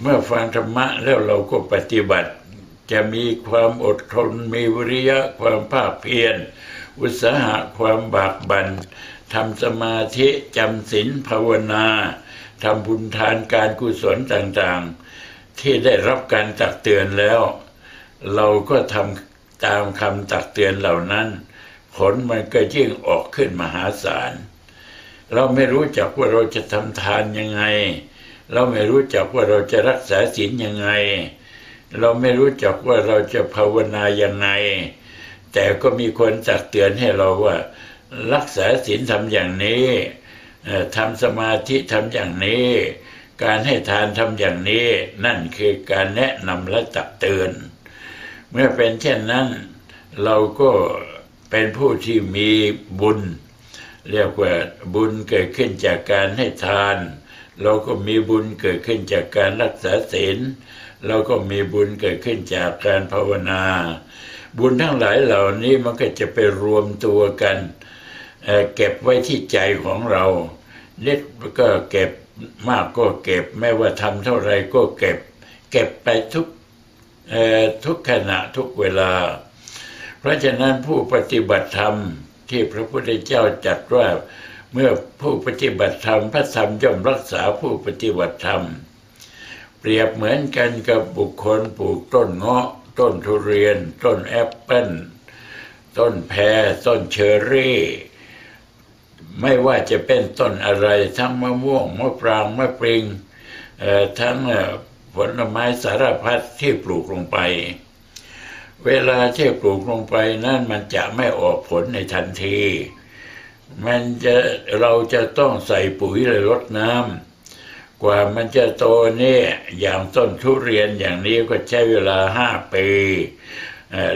เมื่อฟังธรรมะแล้วเราก็ปฏิบัติ จะมีความอดทนมีวิริยะความภาคเพียรอุตสาหะความบากบัน่นทำสมาธิจำศีลภาวนาทำบุญทานการกุศลต่างๆ ที่ได้รับการตักเตือนแล้ว เราก็ทำ ตามคำตักเตือนเหล่านั้น ผลมันก็ยิ่งออกขึ้นมหาศาล เราไม่รู้จักว่าเราจะทำทานยังไง เราไม่รู้จักว่าเราจะรักษาศีลยังไง เราไม่รู้จักว่าเราจะภาวนายังไง แต่ก็มีคนตักเตือนให้เราว่า รักษาศีลทำอย่างนี้ทำสมาธิทำอย่างนี้ การให้ทานทำอย่างนี้ นั่นคือการแนะนำและตักเตือน เมื่อเป็นเช่นนั้น เราก็เป็นผู้ที่มีบุญ เรียกว่าบุญเกิดขึ้นจากการให้ทาน เราก็มีบุญเกิดขึ้นจากการรักษาศีลเราก็มีบุญเกิดขึ้นจากการภาวนา บุญทั้งหลายเหล่านี้มันก็จะไปรวมตัวกันเเก็บไว้ที่ใจของเราเล็กก็เก็บมากก็เก็บ ไม่ว่าทำเท่าไรก็เก็บ เก็บไปทุก ทุกขณะทุกเวลา เพราะฉะนั้นผู้ปฏิบัติธรรมที่พระพุทธเจ้าจัดว่าเมื่อผู้ปฏิบัติธรรมพระธรรมย่อมรักษาผู้ปฏิบัติธรรม เปรียบเหมือนกันกับบุคคลปลูกต้นเงาะ ต้นทุเรียน ต้นแอปเปิ้ลต้นแพรต้นเชอร์รี่ ไม่ว่าจะเป็นต้นอะไรทั้งมะม่วงมะปรางมะปริงทั้ง ผลไม้สารพัดที่ปลูกลงไป เวลาที่ปลูกลงไปนั่นมันจะไม่ออกผลในทันที มันจะเราจะต้องใส่ปุ๋ยและรดน้ำกว่ามันจะโตเนี่ยอย่างต้นทุเรียนอย่างนี้ก็ใช้เวลาห้าปี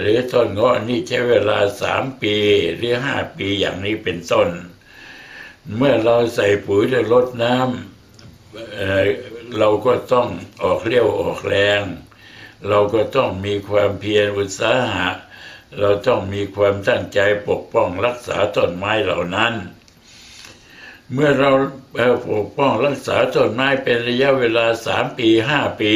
หรือต้นเงาะนี่ใช้เวลาสามปีหรือห้าปีอย่างนี้เป็นต้น เมื่อเราใส่ปุ๋ยและรดน้ำ เราก็ต้องออกเลี้ยวออกแรง เราก็ต้องมีความเพียรอุตสาหะ เราต้องมีความตั้งใจปกป้องรักษาต้นไม้เหล่านั้น เมื่อเราปกป้องรักษาต้นไม้เป็นระยะเวลาสามปีห้าปี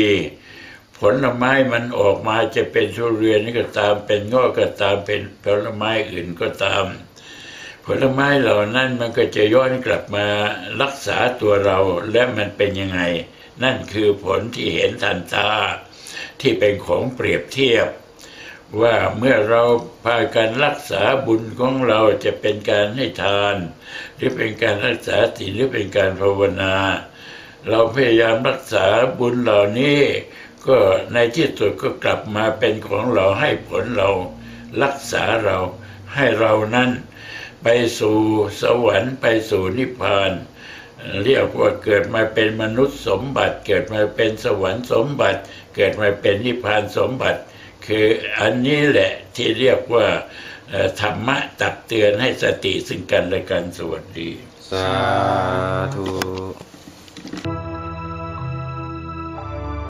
ผลไม้มันออกมาจะเป็นทุเรียนก็ตามเป็นงาะก็ตามเป็นผลไม้อื่นก็ตามผลไม้เหล่านั้นมันก็จะย้อนกลับมารักษาตัวเราและมันเป็นยังไง นั่นคือผลที่เห็นทันตาที่เป็นของเปรียบเทียบ ว่าเมื่อเราพากันรักษาบุญของเราจะเป็นการให้ทาน หรือเป็นการรักษาศีลหรือเป็นการภาวนา เราพยายามรักษาบุญเหล่านี้ก็ในที่สุดก็กลับมาเป็นของเราให้ผลเรารักษาเราให้เรานั้น ไปสู่สวรรค์ไปสู่นิพพาน เรียกว่าเกิดมาเป็นมนุษย์สมบัติ เกิดมาเป็นสวรรค์สมบัติ เกิดมาเป็นนิพพานสมบัติ คืออันนี้แหละที่เรียกว่าธรรมะตักเตือนให้สติซึ่งกันและกันสวัสดี สาธุ